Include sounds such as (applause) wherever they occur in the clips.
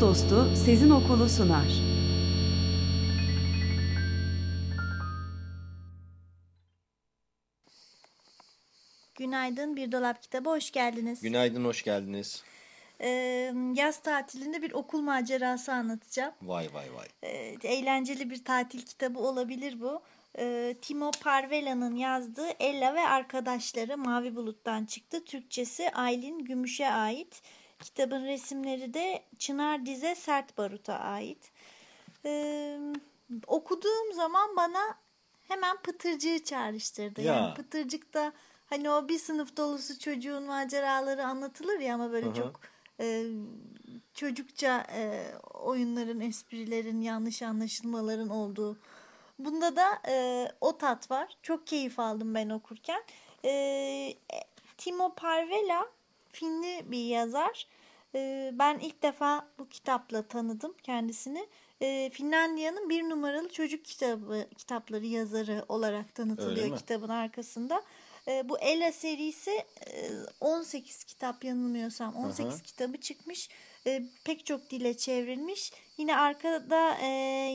Kitap Dostu Sezin Okulu sunar. Günaydın Bir Dolap Kitabı hoş geldiniz. Günaydın, hoş geldiniz. Ee, yaz tatilinde bir okul macerası anlatacağım. Vay vay vay. Ee, eğlenceli bir tatil kitabı olabilir bu. Ee, Timo Parvela'nın yazdığı Ella ve Arkadaşları Mavi Bulut'tan çıktı. Türkçesi Aylin Gümüş'e ait. Kitabın resimleri de Çınar Dize Sert Barut'a ait. Ee, okuduğum zaman bana hemen Pıtırcığı çağrıştırdı. Ya. Yani Pıtırcık'ta hani o bir sınıf dolusu çocuğun maceraları anlatılır ya ama böyle Hı hı. çok e, çocukça e, oyunların, esprilerin, yanlış anlaşılmaların olduğu. Bunda da e, o tat var. Çok keyif aldım ben okurken. E, Timo Parvela Finli bir yazar. E, ben ilk defa bu kitapla tanıdım kendisini. E, Finlandiya'nın bir numaralı çocuk kitabı kitapları yazarı olarak tanıtılıyor kitabın arkasında. E, bu Ella serisi e, 18 kitap yanılmıyorsam 18 Aha. kitabı çıkmış. E, pek çok dile çevrilmiş. Yine arkada e,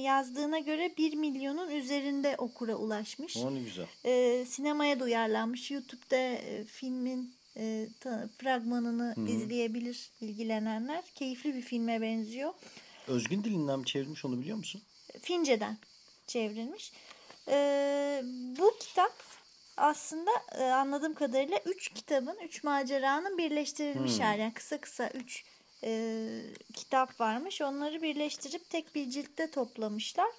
yazdığına göre 1 milyonun üzerinde okura ulaşmış. O ne güzel. E, sinemaya da uyarlanmış. YouTube'da e, filmin e, fragmanını izleyebilir ilgilenenler. Keyifli bir filme benziyor. Özgün dilinden mi çevrilmiş onu biliyor musun? Fince'den çevrilmiş. Ee, bu kitap aslında e, anladığım kadarıyla üç kitabın, üç maceranın birleştirilmiş hali. Yani kısa kısa üç e, kitap varmış. Onları birleştirip tek bir ciltte toplamışlar.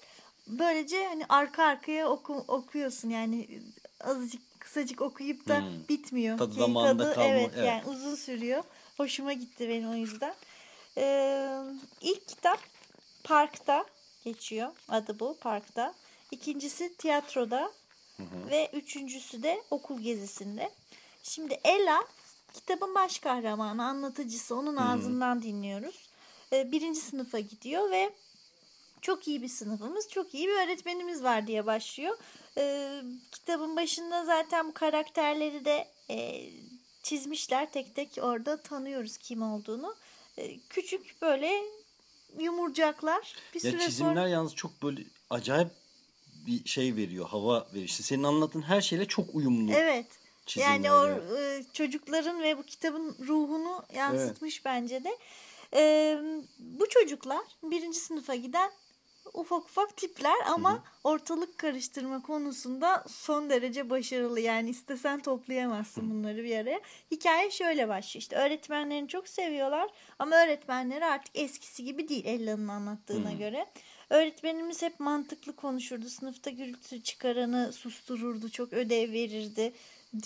Böylece hani arka arkaya oku, okuyorsun yani azıcık kısacık okuyup da Hmm. bitmiyor. Tadı damağında kalma, Evet, evet. yani uzun sürüyor. Hoşuma gitti benim o yüzden. Ee, ilk kitap Park'ta geçiyor. Adı bu Park'ta. İkincisi tiyatroda ve üçüncüsü de okul gezisinde. Şimdi Ella kitabın baş kahramanı, anlatıcısı. Onun ağzından dinliyoruz. Ee, birinci sınıfa gidiyor ve çok iyi bir sınıfımız, çok iyi bir öğretmenimiz var diye başlıyor. Ee, kitabın başında zaten bu karakterleri de e, çizmişler. Tek tek orada tanıyoruz kim olduğunu. Ee, küçük böyle yumurcaklar. Bir Ya süre çizimler sonra yalnız çok böyle acayip bir şey veriyor, hava veriyor. İşte senin anlattığın her şeyle çok uyumlu. evet. çizimler, Yani o evet. e, çocukların ve bu kitabın ruhunu yansıtmış bence de. E, bu çocuklar birinci sınıfa giden ufak ufak tipler ama ortalık karıştırma konusunda son derece başarılı. Yani istesen toplayamazsın bunları bir araya. Hikaye şöyle başlıyor. İşte öğretmenlerini çok seviyorlar ama öğretmenleri artık eskisi gibi değil Ella'nın anlattığına göre. Öğretmenimiz hep mantıklı konuşurdu. Sınıfta gürültü çıkaranı sustururdu. Çok ödev verirdi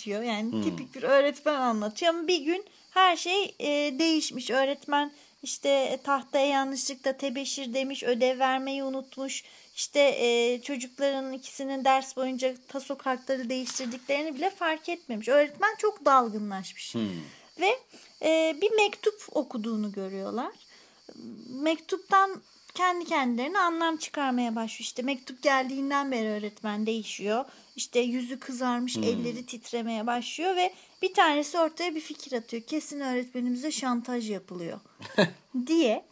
diyor. Yani tipik bir öğretmen anlatıyor ama bir gün her şey e, değişmiş. Öğretmen işte tahtaya yanlışlıkla tebeşir demiş, ödev vermeyi unutmuş. İşte e, çocukların ikisinin ders boyunca taso kartları değiştirdiklerini bile fark etmemiş. Öğretmen çok dalgınlaşmış. Ve e, bir mektup okuduğunu görüyorlar. Mektuptan kendi kendilerine anlam çıkarmaya başlıyor. İşte mektup geldiğinden beri öğretmen değişiyor. İşte yüzü kızarmış, elleri titremeye başlıyor ve bir tanesi ortaya bir fikir atıyor. Kesin öğretmenimize şantaj yapılıyor (laughs) diye.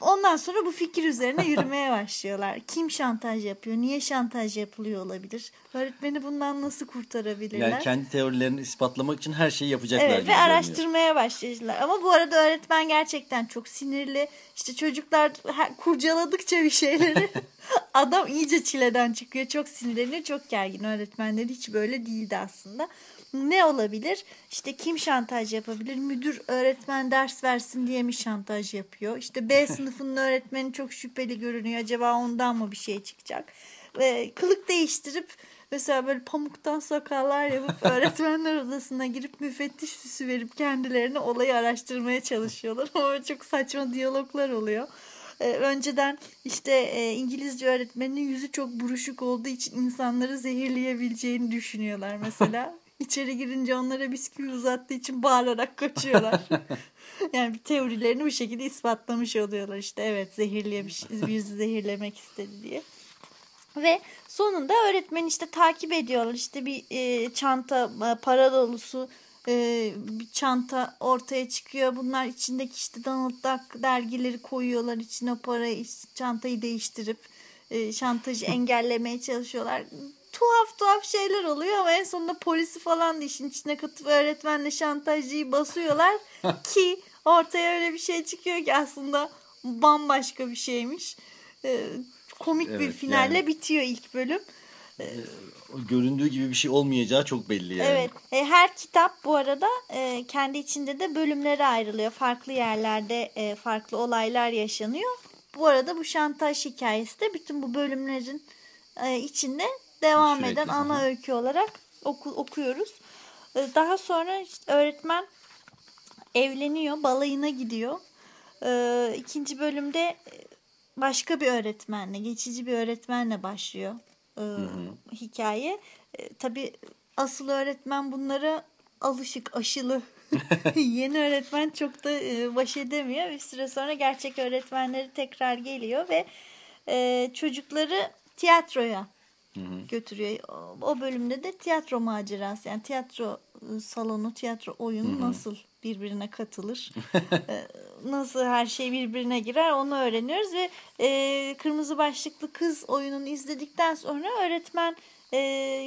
Ondan sonra bu fikir üzerine yürümeye (laughs) başlıyorlar. Kim şantaj yapıyor? Niye şantaj yapılıyor olabilir? Öğretmeni bundan nasıl kurtarabilirler? Yani kendi teorilerini ispatlamak için her şeyi yapacaklar. Evet ve araştırmaya başladılar. Ama bu arada öğretmen gerçekten çok sinirli. İşte çocuklar kurcaladıkça bir şeyleri (laughs) adam iyice çileden çıkıyor. Çok sinirleniyor. Çok gergin. Öğretmenler hiç böyle değildi aslında. Ne olabilir? İşte kim şantaj yapabilir? Müdür öğretmen ders versin diye mi şantaj yapıyor? İşte B (laughs) sınıfının öğretmeni çok şüpheli görünüyor. Acaba ondan mı bir şey çıkacak? Ve kılık değiştirip Mesela böyle pamuktan sakallar yapıp (laughs) öğretmenler odasına girip müfettiş süsü verip kendilerine olayı araştırmaya çalışıyorlar. (laughs) Ama çok saçma diyaloglar oluyor. Ee, önceden işte e, İngilizce öğretmeninin yüzü çok buruşuk olduğu için insanları zehirleyebileceğini düşünüyorlar mesela. İçeri girince onlara bisküvi uzattığı için bağırarak kaçıyorlar. (laughs) yani bir teorilerini bu şekilde ispatlamış oluyorlar işte evet zehirlemiş bizi zehirlemek istedi diye. Ve sonunda öğretmen işte takip ediyorlar işte bir e, çanta e, para dolusu e, bir çanta ortaya çıkıyor. Bunlar içindeki işte Donald Duck dergileri koyuyorlar içine parayı çantayı değiştirip e, şantajı (laughs) engellemeye çalışıyorlar. Tuhaf tuhaf şeyler oluyor ama en sonunda polisi falan da işin içine katıp öğretmenle şantajcıyı basıyorlar (laughs) ki ortaya öyle bir şey çıkıyor ki aslında bambaşka bir şeymiş. E, komik bir Evet, finalle yani- bitiyor ilk bölüm. Göründüğü gibi bir şey olmayacağı çok belli yani. Evet. E, her kitap bu arada e, kendi içinde de bölümlere ayrılıyor. Farklı yerlerde e, farklı olaylar yaşanıyor. Bu arada bu şantaj hikayesi de bütün bu bölümlerin e, içinde devam Sürekli, eden ana öykü olarak oku, okuyoruz. E, daha sonra işte öğretmen evleniyor, balayına gidiyor. E, ikinci bölümde başka bir öğretmenle, geçici bir öğretmenle başlıyor e, hikaye. E, tabii asıl öğretmen bunlara alışık, aşılı. (laughs) (laughs) Yeni öğretmen çok da e, baş edemiyor. Bir süre sonra gerçek öğretmenleri tekrar geliyor ve çocukları tiyatroya götürüyor. O- bölümde de tiyatro macerası yani tiyatro e, salonu, tiyatro oyunu nasıl birbirine katılır, (laughs) nasıl her şey birbirine girer onu öğreniyoruz ve e, Kırmızı Başlıklı Kız oyununu izledikten sonra öğretmen e,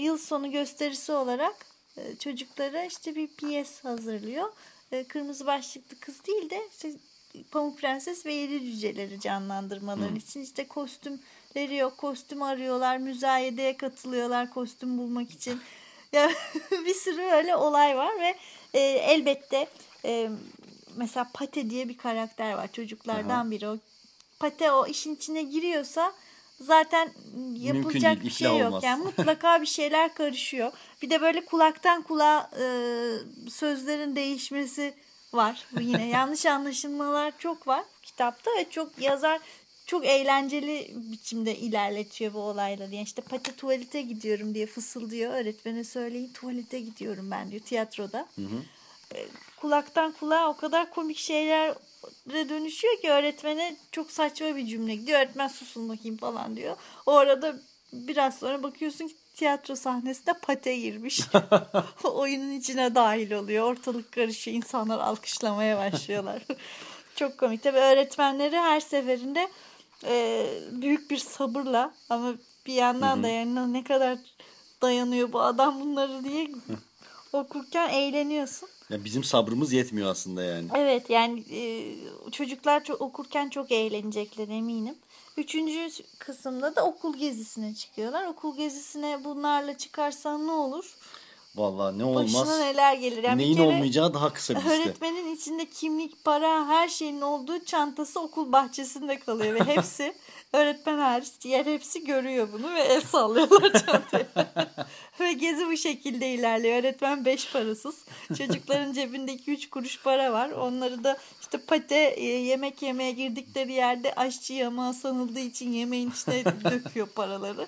yıl sonu gösterisi olarak e, çocuklara işte bir piyes hazırlıyor. E, Kırmızı Başlıklı Kız değil de işte Pamuk Prenses ve Yedi Cüceleri canlandırmaları için işte kostümleri yok. Kostüm arıyorlar. Müzayedeye katılıyorlar kostüm bulmak için. (laughs) Ya bir sürü öyle olay var ve e, elbette e, mesela Pate diye bir karakter var. Çocuklardan biri o. Pate o işin içine giriyorsa zaten yapılacak değil, bir şey yok. olmaz. Yani (laughs) mutlaka bir şeyler karışıyor. Bir de böyle kulaktan kulağa e, sözlerin değişmesi var. Bu yine (laughs) yanlış anlaşılmalar çok var kitapta ve çok yazar çok eğlenceli biçimde ilerletiyor bu olayları. Yani işte pati tuvalete gidiyorum diye fısıldıyor. Öğretmene söyleyin tuvalete gidiyorum ben diyor tiyatroda. E, Kulaktan kulağa o kadar komik şeylere dönüşüyor ki öğretmene çok saçma bir cümle gidiyor. Öğretmen susun bakayım falan diyor. O arada biraz sonra bakıyorsun ki tiyatro sahnesinde pate girmiş. (laughs) Oyunun içine dahil oluyor. Ortalık karışıyor. İnsanlar alkışlamaya başlıyorlar. (laughs) Çok komik. Tabii öğretmenleri her seferinde e, büyük bir sabırla ama bir yandan da yani ne kadar dayanıyor bu adam bunları diye okurken eğleniyorsun. Ya bizim sabrımız yetmiyor aslında yani. Evet yani e, çocuklar çok okurken çok eğlenecekler eminim. Üçüncü kısımda da okul gezisine çıkıyorlar. Okul gezisine bunlarla çıkarsan ne olur? Vallahi ne olmaz. Başına neler gelir? Yani Neyin kere olmayacağı daha kısa bir liste. Öğretmenin içinde kimlik, para, her şeyin olduğu çantası okul bahçesinde kalıyor ve hepsi (laughs) öğretmen hariç diğer hepsi görüyor bunu ve el sallıyorlar çantaya. (laughs) ve gezi bu şekilde ilerliyor. Öğretmen beş parasız. Çocukların cebindeki üç kuruş para var. Onları da işte pate e, yemek yemeye girdikleri yerde aşçı yamağı sanıldığı için yemeğin içine (laughs) döküyor paraları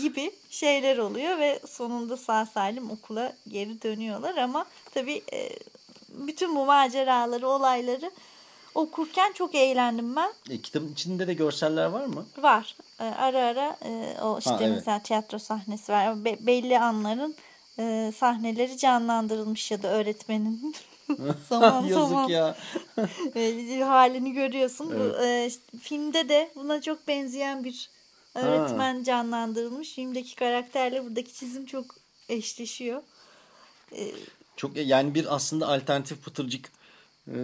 gibi şeyler oluyor ve sonunda sağ salim okula geri dönüyorlar ama tabii e, bütün bu maceraları, olayları okurken çok eğlendim ben. E, kitabın içinde de görseller var mı? Var. E, ara ara e, o işte Ha, evet. mesela tiyatro sahnesi var. Be- belli anların e, sahneleri canlandırılmış ya da öğretmenin (laughs) zaman Yazık zaman ya. (laughs) e, halini görüyorsun. Bu e, işte filmde de buna çok benzeyen bir öğretmen canlandırılmış. Filmdeki karakterle buradaki çizim çok eşleşiyor. Çok yani bir aslında alternatif pıtırcık e,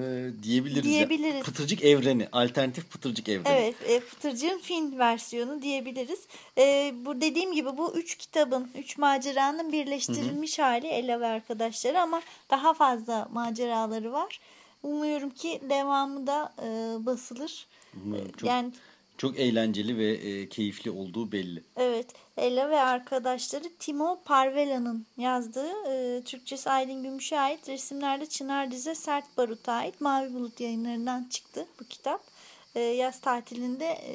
diyebiliriz. ya. Diyebiliriz. Pıtırcık evreni. Alternatif pıtırcık evreni. Evet, e, Fıtırcık'ın film versiyonu diyebiliriz. E, bu dediğim gibi bu üç kitabın, üç maceranın birleştirilmiş hali Ella ve arkadaşları ama daha fazla maceraları var. Umuyorum ki devamı da e, basılır. Umarım. E, Çok yani Çok eğlenceli ve e, keyifli olduğu belli. Evet, Ella ve arkadaşları Timo Parvela'nın yazdığı, e, Türkçesi Aydın Gümüş'e ait, resimlerde Çınar Dize Sert Barut'a ait Mavi Bulut yayınlarından çıktı bu kitap. E, yaz tatilinde e,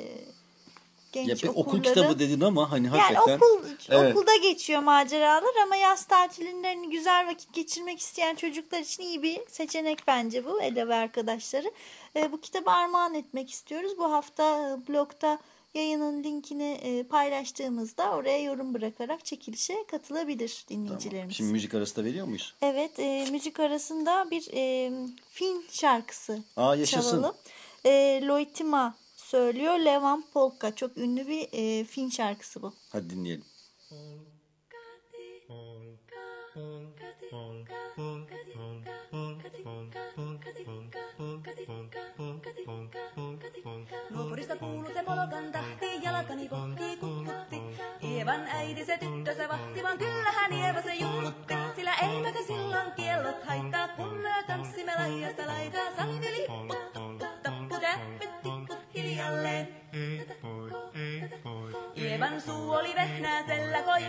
genç Ya bir okulları... okul kitabı dedin ama hani Yani hakikaten okul, Evet. okulda geçiyor maceralar ama yaz tatilinde hani güzel vakit geçirmek isteyen çocuklar için iyi bir seçenek bence bu Eda arkadaşları. E, bu kitabı armağan etmek istiyoruz. Bu hafta e, blogda yayının linkini e, paylaştığımızda oraya yorum bırakarak çekilişe katılabilir dinleyicilerimiz. Şimdi müzik arası da veriyor muyuz? Evet, e, müzik arasında bir e, Fin şarkısı Aa, yaşasın. çalalım. E, Loitima söylüyor. Levan Polka. Çok ünlü bir e, Fin şarkısı bu. Hadi dinleyelim. Nuopurista kuuluu se polkan tahti, jalkani pohtii kukkutti. Ievan äiti se tyttö se vahti, vaan kyllähän Ieva se jullutti. Sillä eivätkö silloin kiellot haittaa, kun me tanssimme laijasta laitaa.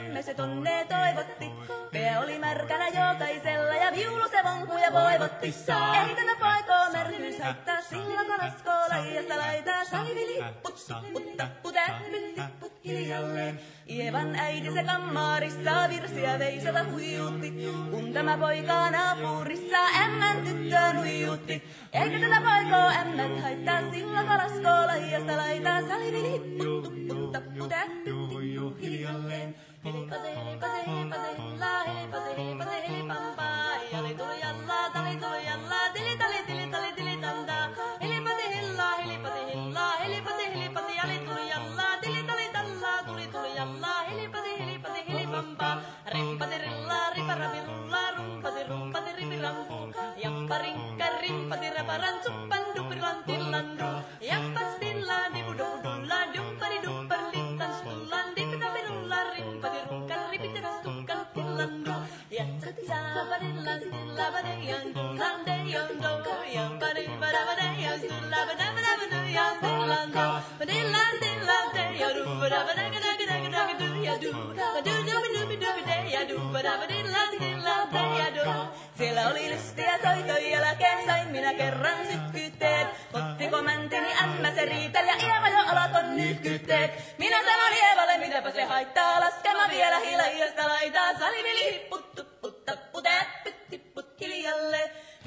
Koimme se tonne toivotti. Pää oli märkänä jokaisella ja viulu se vonkuja voivotti. Ei tätä poikoo märkyys haittaa, silloin kun laskoo laijasta laitaa. Saliveli hipput, tupput, tappu, täppyt, tipput hiljalleen. Ievan äiti se kammarissa virsiä veisata huijutti. Kun tämä poika naapurissa ämmän tyttöön huijutti. Eikä tätä poikoo ämmät haittaa, silloin kun laskoo laijasta laitaa. Tappu, täppyt, tipput hiljalleen. Helipase, healing. Hallelujah.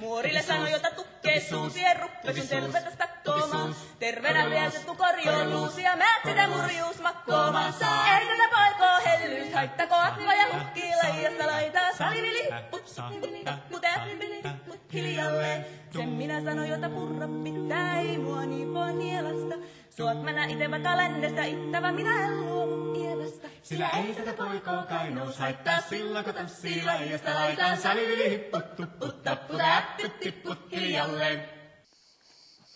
Muorille sanoi, jota tukkee suusien ruppesin tervetä stakkoomaan. Terveenä liesettu korjoon luusia, mä sitä murjuus makkoomaan. Ei tätä poikoo hellyys, haittako akva ja hukkii laijasta laitaa. Salivili hipput, tupput, tapput, äppyt, tipput hiljalle. Sen minä sanoin, jota purra pitää, ei mua niin voi nielasta. Suot mä nää ite vaikka ländestä ittävä, minä en luovu. Sillä ei tätä poikoo kainous haittaa silloin kun tanssii laijasta laitaan. Salivili hipput, tupput, tapput, äppyt, tipput hiljalleen.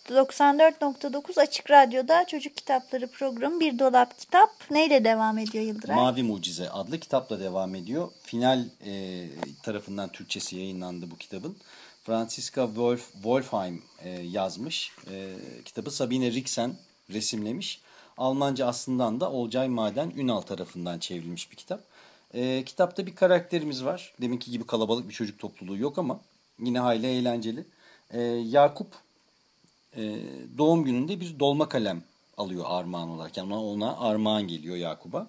94.9 Açık Radyo'da Çocuk Kitapları programı Bir Dolap Kitap neyle devam ediyor Yıldıray? Mavi Mucize adlı kitapla devam ediyor. Final e, tarafından Türkçesi yayınlandı bu kitabın. Franziska Wolf, Wolfheim e, yazmış. E, kitabı Sabine Riksen resimlemiş. Almanca aslından da Olcay Maden Ünal tarafından çevrilmiş bir kitap. E, kitapta bir karakterimiz var. Deminki gibi kalabalık bir çocuk topluluğu yok ama yine hayli eğlenceli. E, Yakup e, doğum gününde bir dolma kalem alıyor armağan olarak. Yani ona, ona armağan geliyor Yakup'a.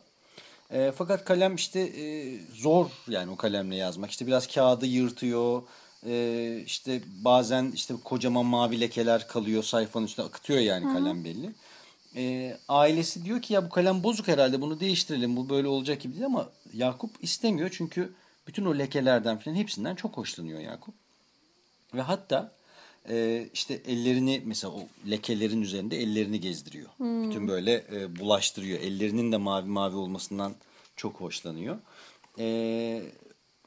E, fakat kalem işte e, zor yani o kalemle yazmak. İşte biraz kağıdı yırtıyor. E, işte bazen işte kocaman mavi lekeler kalıyor sayfanın üstüne akıtıyor yani kalem belli. E, ailesi diyor ki ya bu kalem bozuk herhalde bunu değiştirelim bu böyle olacak gibi değil ama Yakup istemiyor çünkü bütün o lekelerden falan hepsinden çok hoşlanıyor Yakup. Ve hatta e, işte ellerini mesela o lekelerin üzerinde ellerini gezdiriyor. Bütün böyle e, bulaştırıyor. Ellerinin de mavi mavi olmasından çok hoşlanıyor. E,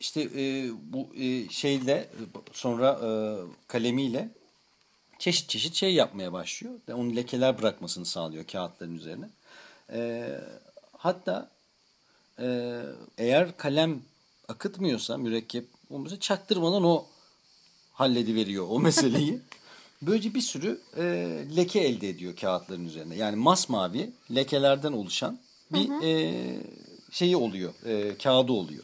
işte e, bu e, şeyle sonra e, kalemiyle çeşit çeşit şey yapmaya başlıyor. Onun lekeler bırakmasını sağlıyor kağıtların üzerine. E, hatta e, eğer kalem akıtmıyorsa mürekkep olmasa çaktırmadan o hallediveriyor o meseleyi. (laughs) Böylece bir sürü e, leke elde ediyor kağıtların üzerinde. Yani masmavi lekelerden oluşan bir e, şeyi oluyor, e, kağıdı oluyor.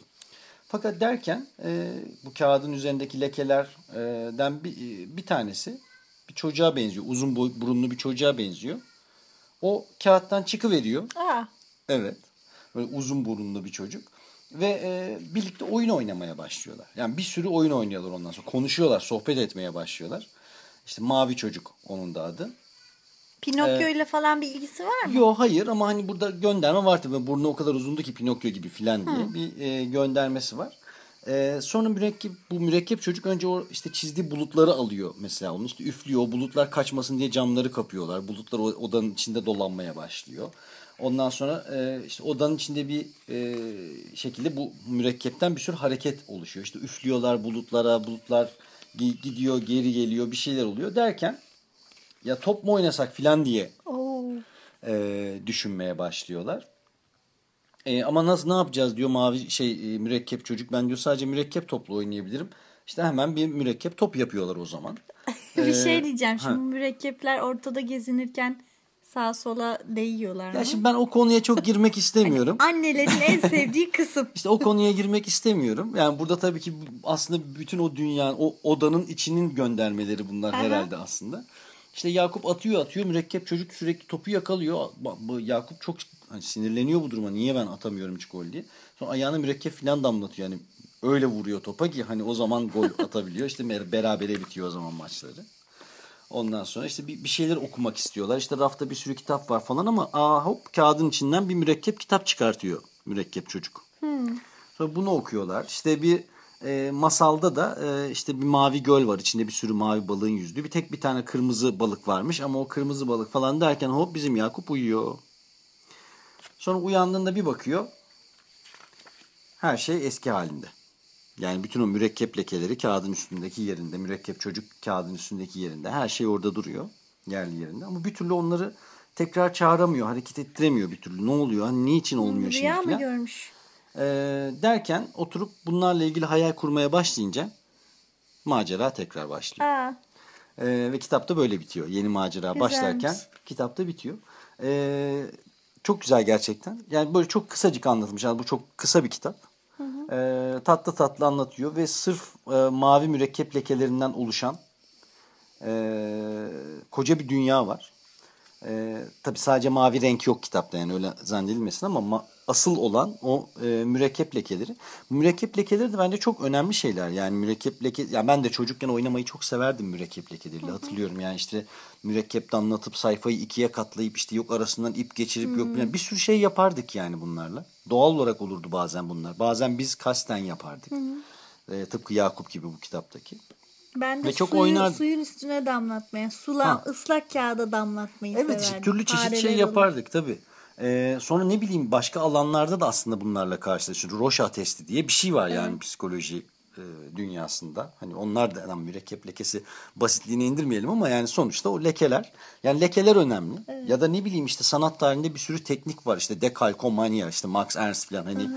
Fakat derken e, bu kağıdın üzerindeki lekelerden bir, e, bir tanesi bir çocuğa benziyor. Uzun boy, burunlu bir çocuğa benziyor. O kağıttan çıkıveriyor. Aa, Evet. Böyle uzun burunlu bir çocuk. Ve e, birlikte oyun oynamaya başlıyorlar. Yani bir sürü oyun oynuyorlar ondan sonra. Konuşuyorlar, sohbet etmeye başlıyorlar. İşte Mavi Çocuk onun da adı. Pinokyo ile falan bir ilgisi var mı? Yo hayır ama hani burada gönderme var tabii. Burnu o kadar uzundu ki Pinokyo gibi filan diye bir e, göndermesi var. E, sonra mürekkep bu mürekkep çocuk önce o işte çizdiği bulutları alıyor mesela. Onu işte üflüyor. Bulutlar kaçmasın diye camları kapıyorlar. Bulutlar odanın içinde dolanmaya başlıyor. Ondan sonra e, işte odanın içinde bir e, şekilde bu mürekkepten bir sürü hareket oluşuyor. İşte üflüyorlar bulutlara, bulutlar gi- gidiyor, geri geliyor, bir şeyler oluyor derken ya top mu oynasak filan diye Oo. e, düşünmeye başlıyorlar. E, ama nasıl ne yapacağız diyor mavi şey e, mürekkep çocuk. Ben diyor sadece mürekkep topla oynayabilirim. İşte hemen bir mürekkep top yapıyorlar o zaman. (laughs) bir şey diyeceğim. ha. Şimdi mürekkepler ortada gezinirken sağa sola değiyorlar mı? Ya şimdi ben o konuya çok girmek (laughs) istemiyorum. Annelerin en sevdiği kısım. İşte o konuya girmek istemiyorum. Yani burada tabii ki aslında bütün o dünyanın, o odanın içinin göndermeleri bunlar herhalde aslında. İşte Yakup atıyor atıyor mürekkep çocuk sürekli topu yakalıyor. Yakup çok hani sinirleniyor bu duruma. Niye ben atamıyorum hiç gol diye. Sonra ayağına mürekkep falan damlatıyor. Yani öyle vuruyor topa ki hani o zaman gol (laughs) atabiliyor. İşte berabere bitiyor o zaman maçları. Ondan sonra işte bir, bir şeyler okumak istiyorlar. İşte rafta bir sürü kitap var falan ama aa hop kağıdın içinden bir mürekkep kitap çıkartıyor mürekkep çocuk. Sonra bunu okuyorlar. İşte bir e, masalda da e, işte bir mavi göl var. İçinde bir sürü mavi balığın yüzdüğü. Bir tek bir tane kırmızı balık varmış ama o kırmızı balık falan derken hop bizim Yakup uyuyor. Sonra uyandığında bir bakıyor. Her şey eski halinde. Yani bütün o mürekkep lekeleri kağıdın üstündeki yerinde. Mürekkep çocuk kağıdın üstündeki yerinde. Her şey orada duruyor. Yerli yerinde. Ama bir türlü onları tekrar çağıramıyor. Hareket ettiremiyor bir türlü. Ne oluyor? Hani niçin olmuyor şimdi Rüya mı görmüş? Ee, derken oturup bunlarla ilgili hayal kurmaya başlayınca macera tekrar başlıyor. Aa, Ee, ve kitapta böyle bitiyor. Yeni macera Güzelmiş. başlarken kitapta bitiyor. Ee, çok güzel gerçekten. Yani böyle çok kısacık anlatmış. Yani bu çok kısa bir kitap. Ee, tatlı tatlı anlatıyor ve sırf e, mavi mürekkep lekelerinden oluşan e, koca bir dünya var. E, tabii sadece mavi renk yok kitapta yani öyle zannedilmesin ama ma- asıl olan o e, mürekkep lekeleri. Mürekkep lekeleri de bence çok önemli şeyler. Yani mürekkep leke ya ben de çocukken oynamayı çok severdim mürekkep lekeleriyle hatırlıyorum. Yani işte mürekkep damlatıp sayfayı ikiye katlayıp işte yok arasından ip geçirip yok bilmem bir sürü şey yapardık yani bunlarla. Doğal olarak olurdu bazen bunlar. Bazen biz kasten yapardık. E, tıpkı Yakup gibi bu kitaptaki. Ben de Ve çok suyu, oynardım. suyun üstüne damlatmaya, sula, Ha. ıslak kağıda damlatmayı Evet severdim. türlü çeşit Fareler şey olur. yapardık tabii. Ee, sonra ne bileyim başka alanlarda da aslında bunlarla karşılaşıyoruz. Roşa testi diye bir şey var yani psikoloji e, dünyasında. Hani onlar da yani mürekkep lekesi basitliğine indirmeyelim ama yani sonuçta o lekeler. Yani lekeler önemli. Ya da ne bileyim işte sanat tarihinde bir sürü teknik var. İşte dekalkomanya işte Max Ernst falan hani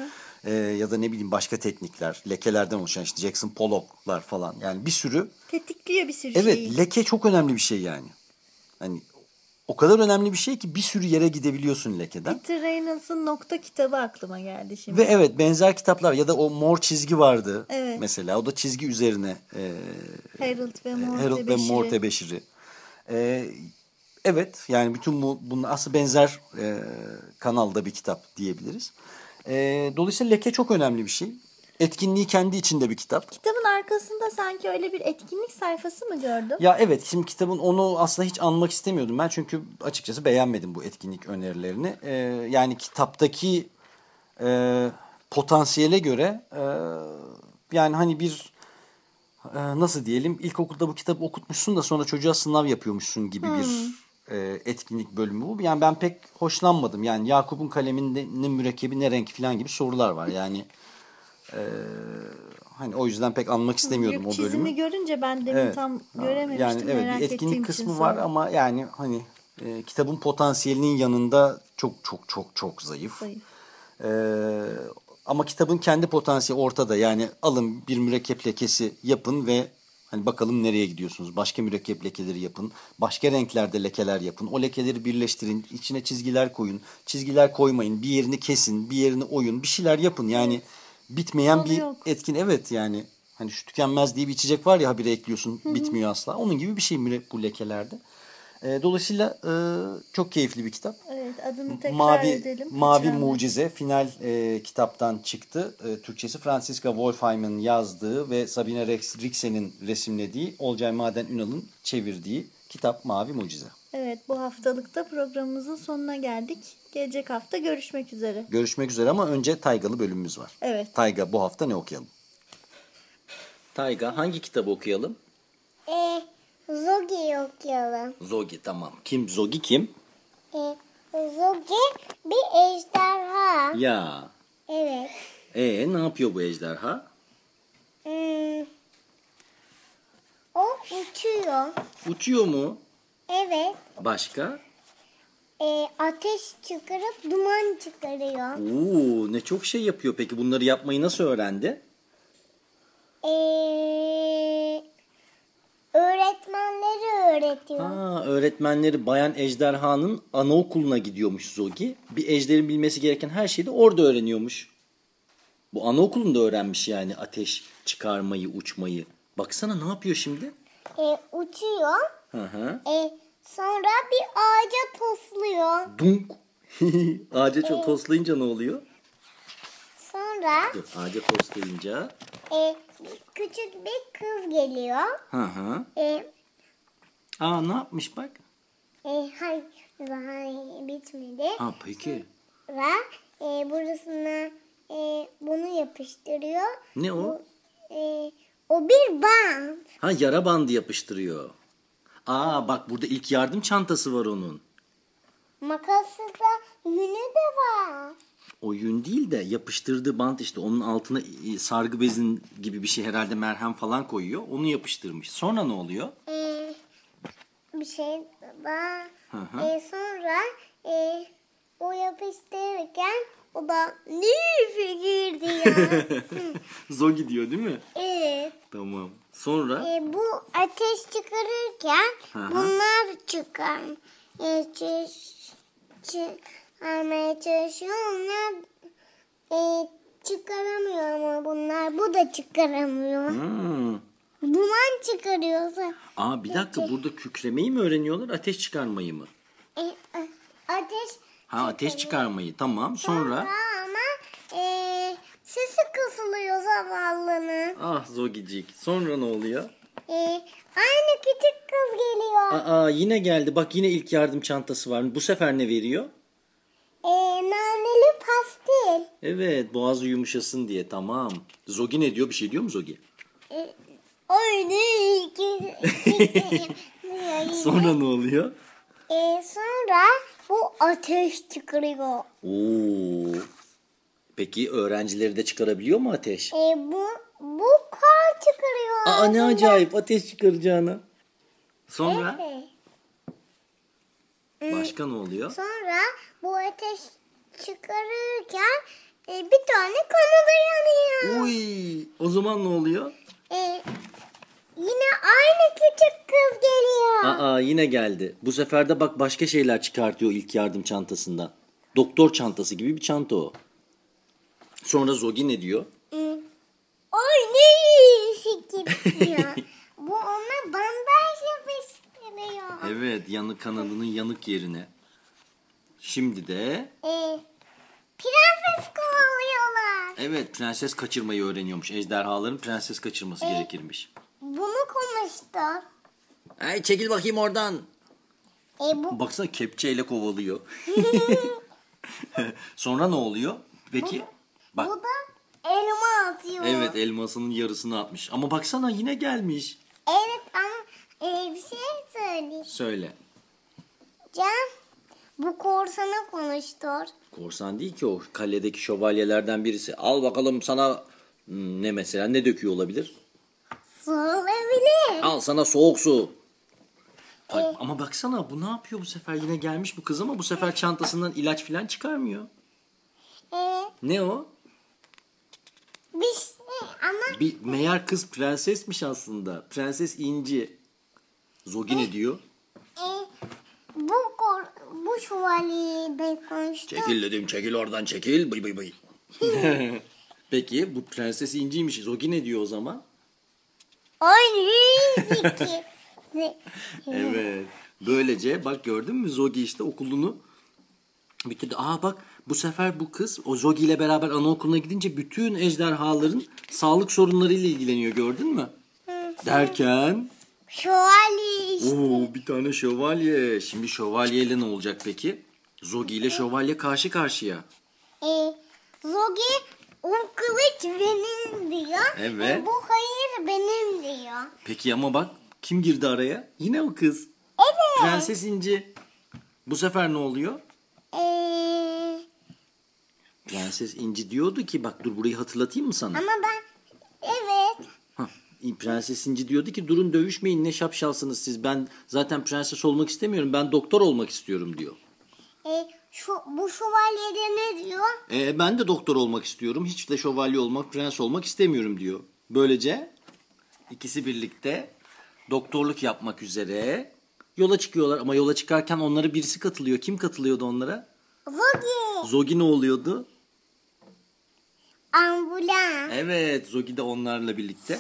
e, ya da ne bileyim başka teknikler. Lekelerden oluşan işte Jackson Pollock'lar falan. Yani bir sürü Tetikliyor bir sürü Evet şeyi. leke çok önemli bir şey yani. Hani o kadar önemli bir şey ki bir sürü yere gidebiliyorsun lekeden. Peter Reynolds'ın nokta kitabı aklıma geldi şimdi. Ve evet benzer kitaplar ya da o mor çizgi vardı Evet. mesela. O da çizgi üzerine e, Harold ve Harold ve Mor Tebeşiri. E, evet yani bütün bu bunun aslında benzer e, kanalda bir kitap diyebiliriz. E, dolayısıyla leke çok önemli bir şey. Etkinliği kendi içinde bir kitap. Kitabın arkasında sanki öyle bir etkinlik sayfası mı gördüm? Ya evet şimdi kitabın onu aslında hiç anmak istemiyordum ben çünkü açıkçası beğenmedim bu etkinlik önerilerini. Ee, yani kitaptaki e, potansiyele göre e, yani hani bir e, nasıl diyelim ilkokulda bu kitabı okutmuşsun da sonra çocuğa sınav yapıyormuşsun gibi bir e, etkinlik bölümü bu. Yani ben pek hoşlanmadım. Yani Yakup'un kaleminin mürekkebi ne renk falan gibi sorular var. Yani e, hani o yüzden pek anmak istemiyordum Yok, o bölümü. çizimi görünce ben demin Evet. tam görememiştim. Yani evet merak bir etkinlik kısmı var ama yani hani e, kitabın potansiyelinin yanında çok çok çok çok zayıf. Zayıf. Ee, ama kitabın kendi potansiyeli ortada. Yani alın bir mürekkep lekesi yapın ve Hani bakalım nereye gidiyorsunuz? Başka mürekkep lekeleri yapın. Başka renklerde lekeler yapın. O lekeleri birleştirin. içine çizgiler koyun. Çizgiler koymayın. Bir yerini kesin. Bir yerini oyun. Bir şeyler yapın. Yani bitmeyen Sonu bir yok. etkin. Evet yani. Hani şu tükenmez diye bir içecek var ya habire ekliyorsun. Bitmiyor asla. Onun gibi bir şey bu lekelerde. Ee, dolayısıyla e, çok keyifli bir kitap. Evet adını tekrar Mavi edelim. Mavi Kaçıranlar. Mucize final e, kitaptan çıktı. E, Türkçesi Franziska Wolfheim'in yazdığı ve Sabine Rex, Rixen'in resimlediği, Olcay Maden Ünal'ın çevirdiği kitap Mavi Mucize. Evet bu haftalıkta programımızın sonuna geldik. Gelecek hafta görüşmek üzere. Görüşmek üzere ama önce Taygalı bölümümüz var. Evet. Tayga bu hafta ne okuyalım? Tayga hangi kitabı okuyalım? E, Zogi okuyalım. Zogi tamam. Kim Zogi kim? E, Zogi bir ejderha. Ya. Evet. E ne yapıyor bu ejderha? Hmm. O uçuyor. Uçuyor mu? Evet. Başka? E, ateş çıkarıp duman çıkarıyor. Oo, ne çok şey yapıyor peki. Bunları yapmayı nasıl öğrendi? E, öğretmenleri öğretiyor. Ha, öğretmenleri Bayan Ejderha'nın anaokuluna gidiyormuş Zogi. Bir ejderin bilmesi gereken her şeyi de orada öğreniyormuş. Bu anaokulunda öğrenmiş yani ateş çıkarmayı, uçmayı. Baksana ne yapıyor şimdi? E, uçuyor. Hı hı. E, sonra bir ağaca tosluyor. Dunk. (laughs) Ağaca çok toslayınca ne oluyor? Sonra Dur, ağaca toslayınca. e, küçük bir kız geliyor. Hı hı. E, Aa ne yapmış bak? e, hayır daha bitmedi. Ha peki. Ve e, burasına e, bunu yapıştırıyor. Ne o? E, o bir bant. Ha yara bandı yapıştırıyor. Aa bak burada ilk yardım çantası var onun. Makası da yünü de var. O yün değil de yapıştırdığı bant işte onun altına e, sargı bezin gibi bir şey herhalde merhem falan koyuyor. Onu yapıştırmış. Sonra ne oluyor? E, bir şey daha. Hı hı. E, sonra e, o yapıştırırken o da ne figürdü ya. (laughs) Zogi diyor değil mi? evet. Tamam. Sonra? E, bu ateş çıkarırken hı. bunlar çıkar. E, çış- çıkarmaya çalışıyor. Onlar e, çıkaramıyor ama bunlar. Bu da çıkaramıyor. Hmm. Duman çıkarıyorsa. Aa bir dakika burada kükremeyi mi öğreniyorlar ateş çıkarmayı mı? E, a- ateş Ha ateş çıkarmayı tamam sonra? ama e, sesi kısılıyor zavallının. Ah Zogicik sonra ne oluyor? E, aynı küçük kız geliyor. Aa yine geldi bak yine ilk yardım çantası var. Bu sefer ne veriyor? E, naneli pastil. Evet boğazı yumuşasın diye tamam. Zogi ne diyor bir şey diyor mu Zogi? Aynı iki. (laughs) Sonra ne oluyor? E, sonra bu ateş çıkarıyor. Oo. Peki öğrencileri de çıkarabiliyor mu ateş? E, bu bu kar çıkarıyor. Aa ne ağzından. acayip ateş çıkaracağını. Sonra Evet. başka ne oluyor? Sonra bu ateş çıkarırken e, bir tane kanadı yanıyor. Uy, o zaman ne oluyor? E, yine aynı küçük kız geliyor. Aa yine geldi. Bu sefer de bak başka şeyler çıkartıyor ilk yardım çantasından. Doktor çantası gibi bir çanta o. Sonra Zogi ne diyor? Ay ne iyi fikir ya. bu ona bandaj yapıştırıyor. Evet yanık kanadının yanık yerine. Şimdi de E, prenses kovalıyorlar. evet prenses kaçırmayı öğreniyormuş. Ejderhaların prenses kaçırması gerekirmiş. Bunu konuştu. Ay çekil bakayım oradan. E, bu Baksana kepçeyle kovalıyor. (laughs) (laughs) Sonra ne oluyor? Peki bak Bu da elma atıyor. evet elmasının yarısını atmış. Ama baksana yine gelmiş. Evet ama e, bir şey söyleyeyim. Söyle. Can bu korsana konuştur. Korsan değil ki o. Kaledeki şövalyelerden birisi. Al bakalım sana hmm, ne mesela ne döküyor olabilir? Su olabilir. Al sana soğuk su. Ay, Ama baksana bu ne yapıyor bu sefer? Yine gelmiş bu kız ama bu sefer çantasından ilaç falan çıkarmıyor. E, Ne o? bir şey ama Bir meğer kız prensesmiş aslında. Prenses İnci. Zogi ne diyor? e, bu bu şövalyeyi ben konuştum. Çekil dedim çekil oradan çekil. Bıy bıy bıy. (laughs) Peki bu prenses İnci'ymiş. Zogi ne diyor o zaman? Aynı ki. (laughs) Ve- Evet. Böylece bak gördün mü Zogi işte okulunu bitirdi. Aa bak bu sefer bu kız o Zogi ile beraber anaokuluna gidince bütün ejderhaların sağlık sorunlarıyla ilgileniyor gördün mü? Derken Şövalye işte. Oo bir tane şövalye. Şimdi şövalyeyle ne olacak peki? Zogi ile şövalye karşı karşıya. E, Zogi o kılıç benim diyor. Evet. E, bu hayır benim diyor. Peki ama bak kim girdi araya? Yine o kız. Evet. Prenses İnci. Bu sefer ne oluyor? E, Prenses İnci diyordu ki bak dur burayı hatırlatayım mı sana? ama ben evet. Hah, Prenses İnci diyordu ki durun dövüşmeyin ne şapşalsınız siz. Ben zaten prenses olmak istemiyorum ben doktor olmak istiyorum diyor. E, şu, bu şövalye de ne diyor? E, ben de doktor olmak istiyorum. Hiç de şövalye olmak, prens olmak istemiyorum diyor. Böylece ikisi birlikte doktorluk yapmak üzere yola çıkıyorlar. Ama yola çıkarken onlara birisi katılıyor. Kim katılıyordu onlara? Zogi. Zogi ne oluyordu? Ambulans. Evet, Zogi de onlarla birlikte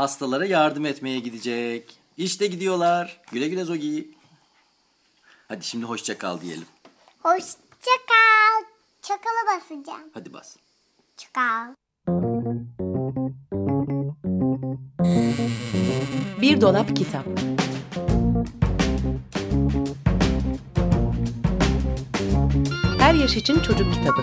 hastalara yardım etmeye gidecek. İşte gidiyorlar. Güle güle Zogi. Hadi şimdi hoşça kal diyelim. Hoşça kal. Çakala basacağım. Hadi bas. Çakal. Bir dolap kitap. Her yaş için çocuk kitabı.